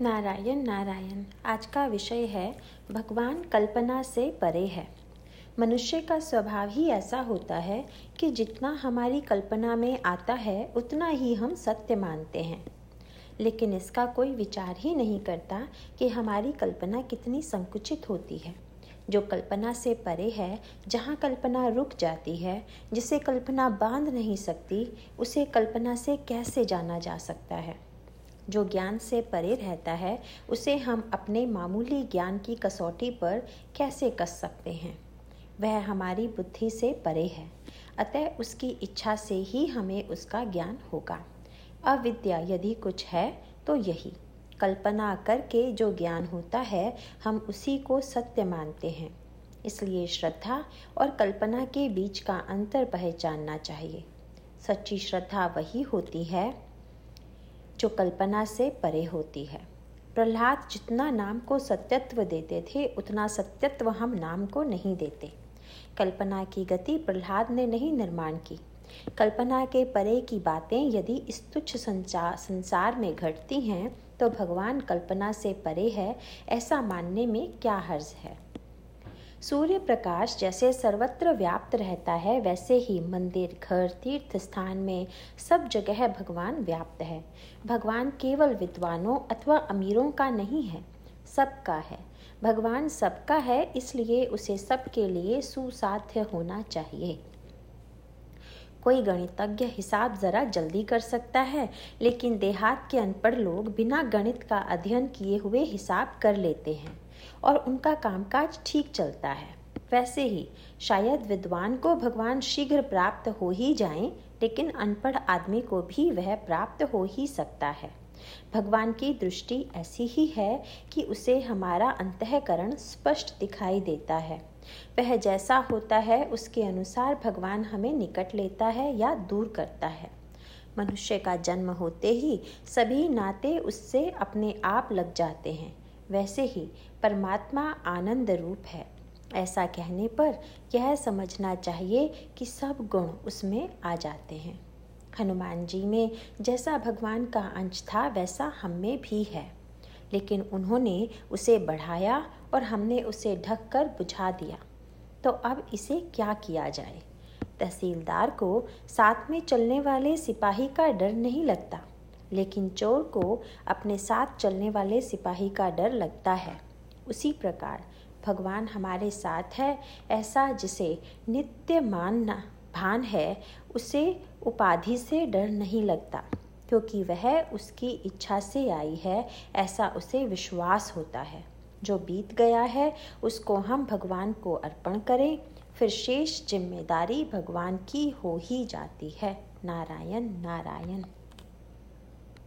नारायण नारायण। आज का विषय है, भगवान कल्पना से परे है। मनुष्य का स्वभाव ही ऐसा होता है कि जितना हमारी कल्पना में आता है, उतना ही हम सत्य मानते हैं। लेकिन इसका कोई विचार ही नहीं करता कि हमारी कल्पना कितनी संकुचित होती है। जो कल्पना से परे है, जहाँ कल्पना रुक जाती है, जिसे कल्पना बाँध नहीं सकती, उसे कल्पना से कैसे जाना जा सकता है? जो ज्ञान से परे रहता है, उसे हम अपने मामूली ज्ञान की कसौटी पर कैसे कस सकते हैं? वह हमारी बुद्धि से परे है, अतः उसकी इच्छा से ही हमें उसका ज्ञान होगा। अविद्या यदि कुछ है तो यही। कल्पना करके जो ज्ञान होता है, हम उसी को सत्य मानते हैं। इसलिए श्रद्धा और कल्पना के बीच का अंतर पहचानना चाहिए। सच्ची श्रद्धा वही होती है जो कल्पना से परे होती है। प्रहलाद जितना नाम को सत्यत्व देते थे, उतना सत्यत्व हम नाम को नहीं देते। कल्पना की गति प्रहलाद ने नहीं निर्माण की। कल्पना के परे की बातें यदि इस तुच्छ संचार संसार में घटती हैं तो भगवान कल्पना से परे है, ऐसा मानने में क्या हर्ज है? सूर्य प्रकाश जैसे सर्वत्र व्याप्त रहता है, वैसे ही मंदिर, घर तीर्थ स्थान में सब जगह भगवान व्याप्त है। भगवान केवल विद्वानों अथवा अमीरों का नहीं है, सबका है। भगवान सबका है, इसलिए उसे सबके लिए सुसाध्य होना चाहिए। कोई गणितज्ञ हिसाब ज़रा जल्दी कर सकता है, लेकिन देहात के अनपढ़ लोग बिना गणित का अध्ययन किए हुए हिसाब कर लेते हैं। और उनका कामकाज ठीक चलता है। वैसे ही, शायद विद्वान को भगवान शीघ्र प्राप्त हो ही जाए, लेकिन अनपढ़ आदमी को भी वह प्राप्त हो ही सकता है। भगवान की दृष्टि ऐसी ही है कि उसे हमारा अंतकरण स्पष्ट दिखाई देता है। वह जैसा होता है, उसके अनुसार भगवान हमें निकट लेता है या दूर करता है। मनुष्य का जन्म होते ही सभी नाते उससे अपने आप लग जाते हैं। वैसे ही परमात्मा आनंद रूप है। ऐसा कहने पर यह समझना चाहिए कि सब गुण उसमें आ जाते हैं। हनुमान जी में जैसा भगवान का अंश था, वैसा हम में भी है। लेकिन उन्होंने उसे बढ़ाया और हमने उसे ढक कर बुझा दिया। तो अब इसे क्या किया जाए? तहसीलदार को साथ में चलने वाले सिपाही का डर नहीं लगता। लेकिन चोर को अपने साथ चलने वाले सिपाही का डर लगता है। उसी प्रकार भगवान हमारे साथ है, ऐसा जिसे नित्य मानना भान है, उसे उपाधि से डर नहीं लगता, क्योंकि वह उसकी इच्छा से आई है, ऐसा उसे विश्वास होता है। जो बीत गया है, उसको हम भगवान को अर्पण करें, फिर शेष ज़िम्मेदारी भगवान की हो ही जाती है। नारायण नारायण।